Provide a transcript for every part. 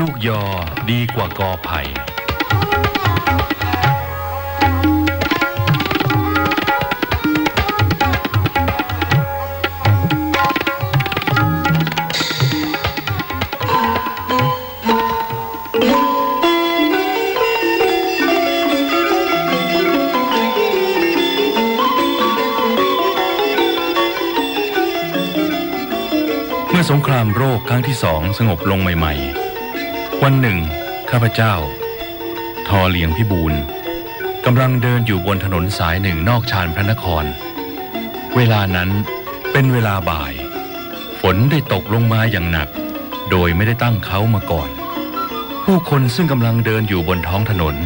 ลูกยอดีกว่ากอไผ่เมื่อสงครามโรคครั้งที่สองสงบลงใหม่ ๆ วันหนึ่ง ข้าพเจ้า ทอเหลียงพิบูลกำลังเดินอยู่บนถนนสายหนึ่งนอกชานพระนคร เวลานั้นเป็นเวลาบ่าย ฝนได้ตกลงมาอย่างหนัก โดยไม่ได้ตั้งเขามาก่อน ผู้คนซึ่งกำลังเดินอยู่บนท้องถนน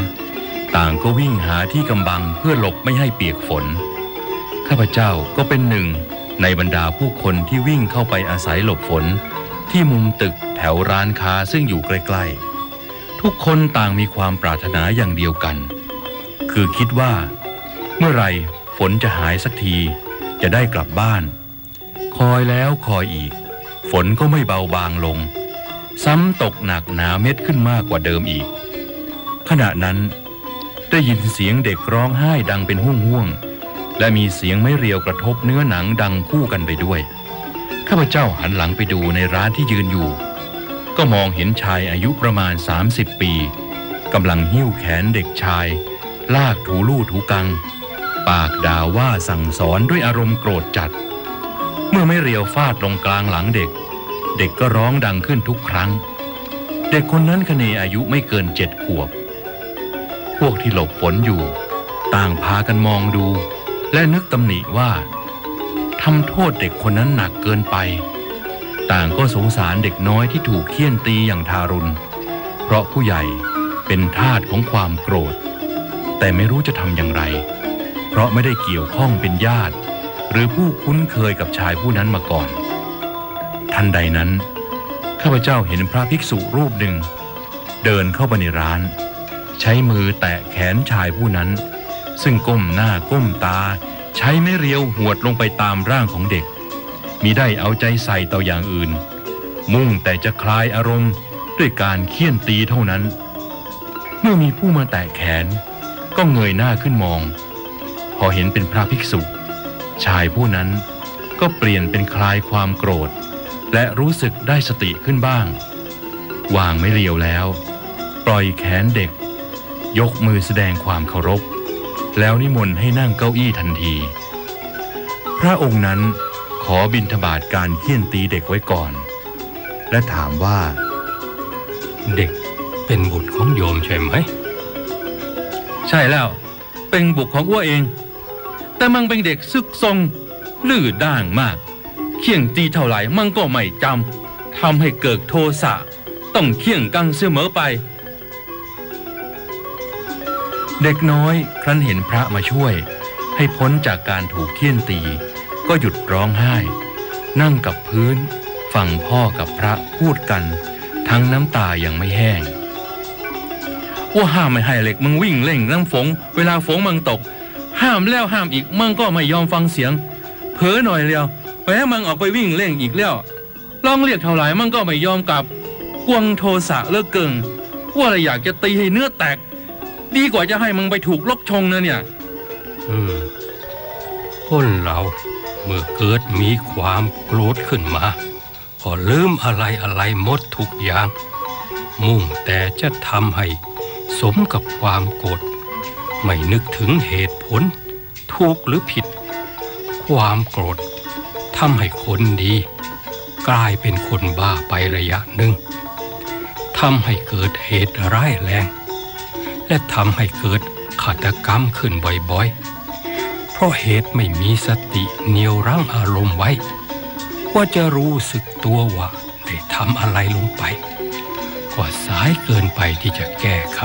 ต่างก็วิ่งหาที่กำบังเพื่อหลบไม่ให้เปียกฝน ข้าพเจ้าก็เป็นหนึ่งในบรรดาผู้คนที่วิ่งเข้าไปอาศัยหลบฝนที่มุมตึก วร้านค้าซึ่งอยู่ใกล้ๆ ทุกคนต่างมีความปรารถนาอย่างเดียวกัน คือคิดว่า เมื่อไรฝนจะหายสักทีจะได้กลับบ้าน คอยแล้วคอยอีก ฝนก็ไม่เบาบางลง ซ้ำตกหนักหนาเม็ดขึ้นมากกว่าเดิมอีก ขณะนั้น ได้ยินเสียงเด็กร้องไห้ดังเป็นห่วงๆและมีเสียงไม้เรียวกระทบเนื้อหนังดังคู่กันไปด้วยข้าพเจ้าหันหลังไปดูในร้านที่ยืนอยู่ ก็มองเห็นชายอายุประมาณ 30 ปีกำลังหิ้วแขนเด็กชาย ลากถูลู่ถูกัง ปากด่าว่าสั่งสอนด้วยอารมณ์โกรธจัด เมื่อไม่เรียวฟาดลงกลางหลังเด็ก เด็กก็ร้องดังขึ้นทุกครั้ง เด็กคนนั้นคเนอายุไม่เกินเจ็ดขวบ พวกที่หลบฝนอยู่ ต่างพากันมองดู และนึกตำหนิว่าทำโทษเด็กคนนั้นหนักเกินไป ต่างก็สงสารเด็กน้อยที่ถูกเคี่ยนตีอย่างทารุณ เพราะผู้ใหญ่เป็นทาสของความโกรธ แต่ไม่รู้จะทำอย่างไร เพราะไม่ได้เกี่ยวข้องเป็นญาติ หรือผู้คุ้นเคยกับชายผู้นั้นมาก่อน ทันใดนั้น ข้าพเจ้าเห็นพระภิกษุรูปหนึ่ง เดินเข้าไปในร้าน ใช้มือแตะแขนชายผู้นั้น ซึ่งก้มหน้าก้มตา ใช้ไม้เรียวหวดลงไปตามร่างของเด็ก มิได้เอาใจใส่ต่ออย่างอื่น มุ่งแต่จะคลายอารมณ์ด้วยการเคี่ยนตีเท่านั้น เมื่อมีผู้มาแตะแขน ก็เงยหน้าขึ้นมอง พอเห็นเป็นพระภิกษุ ชายผู้นั้นก็เปลี่ยนเป็นคลายความโกรธ และรู้สึกได้สติขึ้นบ้าง วางไม่เรียวแล้ว ปล่อยแขนเด็ก ยกมือแสดงความเคารพ แล้วนิมนต์ให้นั่งเก้าอี้ทันที พระองค์นั้น ขอบินทบาทการเคี่ยนตีเด็กไว้ก่อน และถามว่า เด็กเป็นบุตรของโยมใช่ไหม ใช่แล้ว เป็นบุตรของอ้วเอง แต่มันเป็นเด็กซึกซงลื่อด่างมากเขี่ยงตีเท่าไหร่มันก็ไม่จำทำให้เกิดโทสะต้องเขี่ยงกังเสมอไป เด็กน้อยครั้นเห็นพระมาช่วย ให้พ้นจากการถูกเคี่ยนตี ก็หยุดร้องไห้ นั่งกับพื้น ฟังพ่อกับพระพูดกัน ทั้งน้ำตายังไม่แห้งว่าห้ามไม่ให้เหล็กมึงวิ่งเล่งน้ำฝง เวลาฝงมึงตก ห้ามแล้วห้ามอีกมึงก็ไม่ยอมฟังเสียง เผลอหน่อยเดียวไปให้มึงออกไปวิ่งเล่งอีกแล้วลองเรียกเท่าไหร่มึงก็ไม่ยอมกลับกวงโทสะเลิกเกิงว่าอะไรอยากจะตีให้เนื้อแตก ดีกว่าจะให้มึงไปถูกลกชงนะเนี่ย อืมคนเรา เมื่อเกิดมีความโกรธขึ้นมา ก็ลืมอะไรอะไรหมดทุกอย่าง มุ่งแต่จะทำให้สมกับความโกรธไม่นึกถึงเหตุผล ถูกหรือผิด ความโกรธทำให้คนดี กลายเป็นคนบ้าไประยะหนึ่งทำให้เกิดเหตุร้ายแรง และทำให้เกิดฆาตกรรมขึ้นบ่อยๆ ราะเหตุไม่มีสติเหนียวรั้งอารมณ์ไว้ ว่าจะรู้สึกตัวว่าได้ทำอะไรลงไปก็สายเกินไปที่จะแก้ไข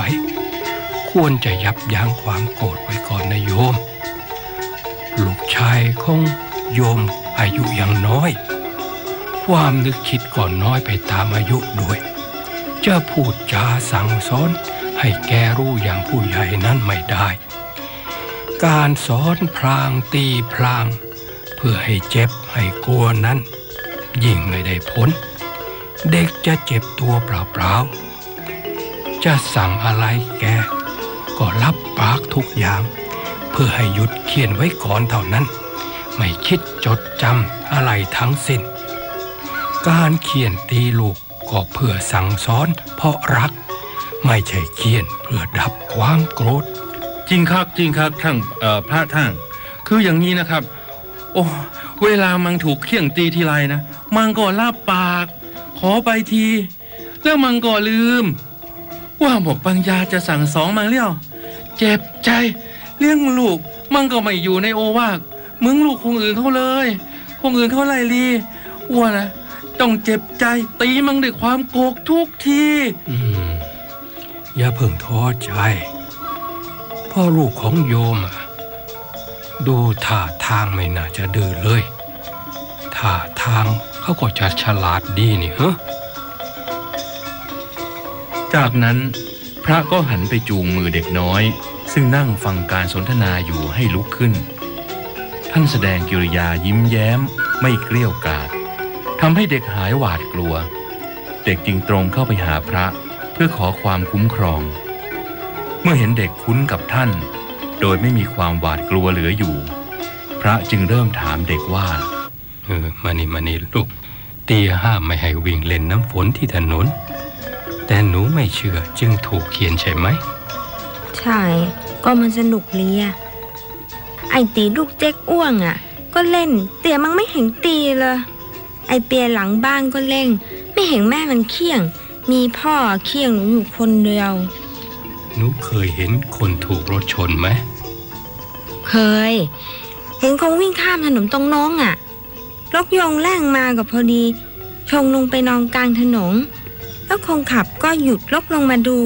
ควรจะยับยั้งความโกรธไว้ก่อนนะโยม ลูกชายของโยมอายุยังน้อย ความนึกคิดก่อนน้อยไปตามอายุด้วย จะพูดจาสั่งสอนให้แกรู้อย่างผู้ใหญ่นั้นไม่ได้ การสอนพลางตีพลาง เพื่อให้เจ็บให้กลัวนั้น ยิ่งไม่ได้ผล เด็กจะเจ็บตัวเปล่าๆ จะสั่งอะไรแก ก็รับปากทุกอย่าง เพื่อให้หยุดเขียนไว้ก่อนเท่านั้น ไม่คิดจดจำอะไรทั้งสิ้น การเขียนตีลูกก็เพื่อสั่งสอนเพราะรัก ไม่ใช่เขียนเพื่อดับความโกรธ จริงครับจริงครับท่านพระท่านคืออย่างนี้นะครับ โอ้เวลามังถูกเขี่ยงตีทีไรนะมังก็ลาบปาก ขอไปที แล้วมังก็ลืม ว่าหมกปัญญาจะสั่งสองมังเลี้ยวเจ็บใจเลี้ยงลูกมังก็ไม่อยู่ในโอวาทมึงลูกคงอื่นเขาเลยคงอื่นเขาไล่ลีอ้วนนะต้องเจ็บใจตีมังด้วยความโกรธทุกทีอืมอย่าเพิ่งท้อใจ พ่อลูกของโยมดูท่าทางไม่น่าจะดื้อเลยท่าทางเขาก็จะฉลาดดีนี่เฮ้จากนั้นพระก็หันไปจูงมือเด็กน้อย ซึ่งนั่งฟังการสนทนาอยู่ให้ลุกขึ้น ท่านแสดงกิริยายิ้มแย้มไม่เกลี้ยวกาดทำให้เด็กหายหวาดกลัว เด็กจึงตรงเข้าไปหาพระเพื่อขอความคุ้มครอง เมื่อเห็นเด็กคุ้นกับท่าน โดยไม่มีความหวาดกลัวเหลืออยู่ พระจึงเริ่มถามเด็กว่าเออมานี่มานี่ลูกเตียห้ามไม่ให้วิ่งเล่นน้ำฝนที่ถนน แต่หนูไม่เชื่อจึงถูกเขียนใช่ไหม ใช่ ก็มันสนุกเลียไอตีลูกเจ๊กอ้วงอะ ก็เล่น เตี่ยมันไม่เห็นตีเลย ไอเปียหลังบ้านก็เล่น ไม่เห็นแม่มันเคี่ยง มีพ่อเคี่ยงหนูอยู่คนเดียว หนูเคยเห็นคนถูกรถชนไหม เคย เห็นคงวิ่งข้ามถนนตรงน้องอะ รถยงแล่งมากับพอดี ชงลงไปนอนกลางถนน แล้วคงขับก็หยุดลกลงมาดู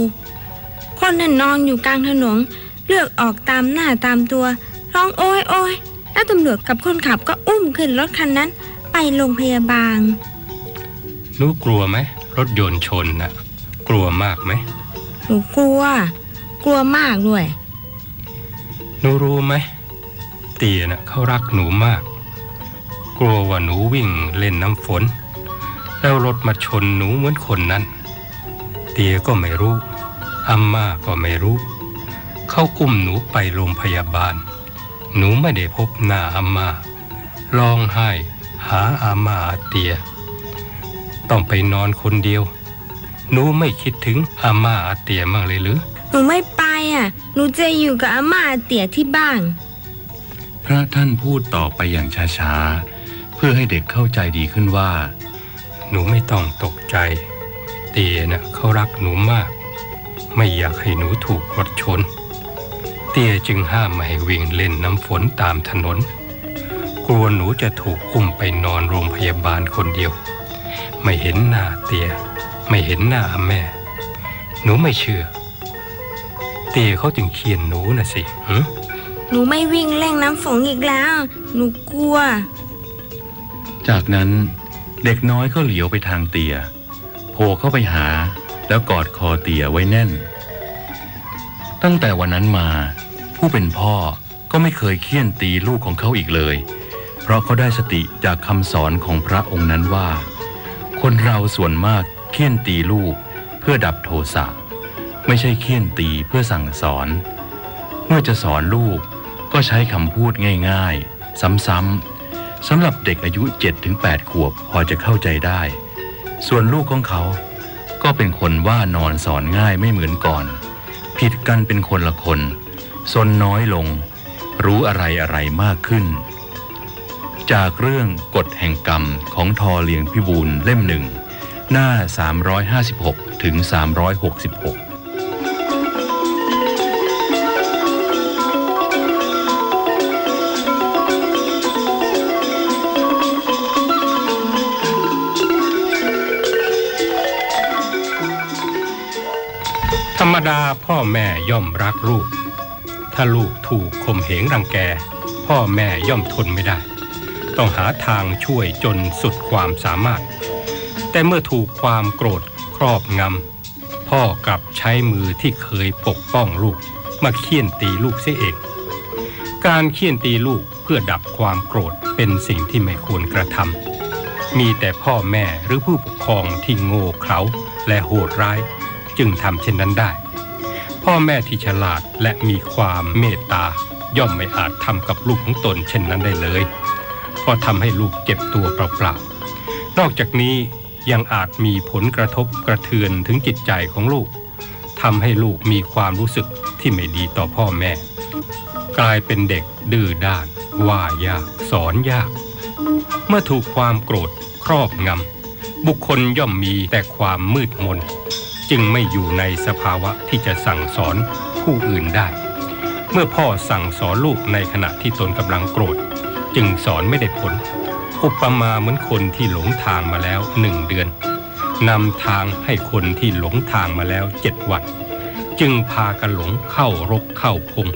คนนั่นนอนอยู่กลางถนน เลือกออกตามหน้าตามตัว ร้องโอยโอยแล้วตำรวจกับคนขับก็อุ้มขึ้นรถคันนั้น ไปโรงพยาบาล หนูกลัวไหมรถยนต์ชนนะกลัวมากไหมหนูกลัว กลัวมากด้วย หนูรู้ไหมเตียน่ะเขารักหนูมาก กลัวว่าหนูวิ่งเล่นน้ำฝน แล้วรถมาชนหนูเหมือนคนนั้น เตียก็ไม่รู้อาม่าก็ไม่รู้ เขาอุ้มหนูไปโรงพยาบาล หนูไม่ได้พบหน้าอาม่าร้องไห้หาอาม่าอาเตีย ต้องไปนอนคนเดียว หนูไม่คิดถึงอาม่าอาเตียมั่งเลยหรือ หนูไม่ไปอะ หนูจะอยู่กับอาม่าอาเตี่ยที่บ้าน พระท่านพูดต่อไปอย่างช้าๆ เพื่อให้เด็กเข้าใจดีขึ้นว่า หนูไม่ต้องตกใจ เตียน่ะเขารักหนูมาก ไม่อยากให้หนูถูกรถชน เตียจึงห้ามไม่ให้วิ่งเล่นน้ำฝนตามถนน กลัวหนูจะถูกอุ้มไปนอนโรงพยาบาลคนเดียว ไม่เห็นหน้าเตีย ไม่เห็นหน้าแม่ หนูไม่เชื่อ เตียเขาจึงเขียนหนูน่ะสิหึหนูไม่วิ่งเล่นน้ำฝนอีกแล้ว หนูกลัว จากนั้นเด็กน้อยก็เหลียวไปทางเตียโผล่เข้าไปหาแล้วกอดคอเตียไว้แน่น ตั้งแต่วันนั้นมา ผู้เป็นพ่อก็ไม่เคยเคี่ยนตีลูกของเขาอีกเลย เพราะเขาได้สติจากคำสอนของพระองค์นั้นว่า คนเราส่วนมากเคี่ยนตีลูกเพื่อดับโทสะ ไม่ใช่เคี่ยนตีเพื่อสั่งสอน เมื่อจะสอนลูกก็ใช้คำพูดง่ายๆ ซ้ำๆสำหรับเด็กอายุ 7-8 ขวบพอจะเข้าใจได้ ส่วนลูกของเขาก็เป็นคนว่านอนสอนง่ายไม่เหมือนก่อน ผิดกันเป็นคนละคนซนน้อยลง รู้อะไรอะไรมากขึ้น จากเรื่องกฎแห่งกรรมของทอเลียงพิบูลเล่มหนึ่ง หน้า 356 ถึง 366 รรมดาพ่อแม่ย่อมรักลูก ถ้าลูกถูกข่มเหงรังแก พ่อแม่ย่อมทนไม่ได้ ต้องหาทางช่วยจนสุดความสามารถ แต่เมื่อถูกความโกรธครอบงำพ่อกลับใช้มือที่เคยปกป้องลูก มาเคี่ยนตีลูกเสียเอง การเคี่ยนตีลูกเพื่อดับความโกรธเป็นสิ่งที่ไม่ควรกระทำมีแต่พ่อแม่หรือผู้ปกครองที่โง่เขลาและโหดร้าย จึงทำเช่นนั้นได้ พ่อแม่ที่ฉลาดและมีความเมตตา ย่อมไม่อาจทำกับลูกของตนเช่นนั้นได้เลย เพราะทำให้ลูกเจ็บตัวเปล่าๆ นอกจากนี้ยังอาจมีผลกระทบกระเทือนถึงจิตใจของลูกทำให้ลูกมีความรู้สึกที่ไม่ดีต่อพ่อแม่ กลายเป็นเด็กดื้อด้าน ว่ายาก สอนยาก เมื่อถูกความโกรธครอบงำบุคคลย่อมมีแต่ความมืดมน จึงไม่อยู่ในสภาวะที่จะสั่งสอนผู้อื่นได้ เมื่อพ่อสั่งสอนลูกในขณะที่ตนกำลังโกรธ จึงสอนไม่ได้ผล อุปมาเหมือนคนที่หลงทางมาแล้วหนึ่งเดือนนำทางให้คนที่หลงทางมาแล้วเจ็ดวัน จึงพากันหลงเข้ารกเข้าพง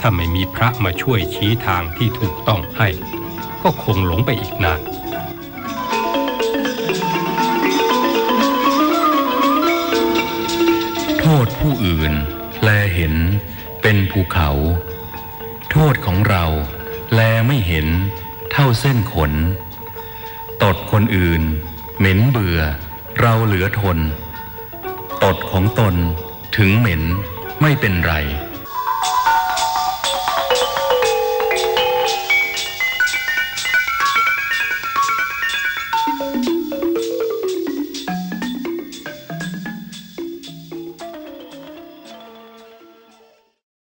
ถ้าไม่มีพระมาช่วยชี้ทางที่ถูกต้องให้ ก็คงหลงไปอีกนาน ษผู้อื่น แลเห็นเป็นภูเขา โทษของเรา แลไม่เห็นเท่าเส้นขน ตดคนอื่น เหม็นเบื่อ เราเหลือทน ตดของตนถึงเหม็นไม่เป็นไร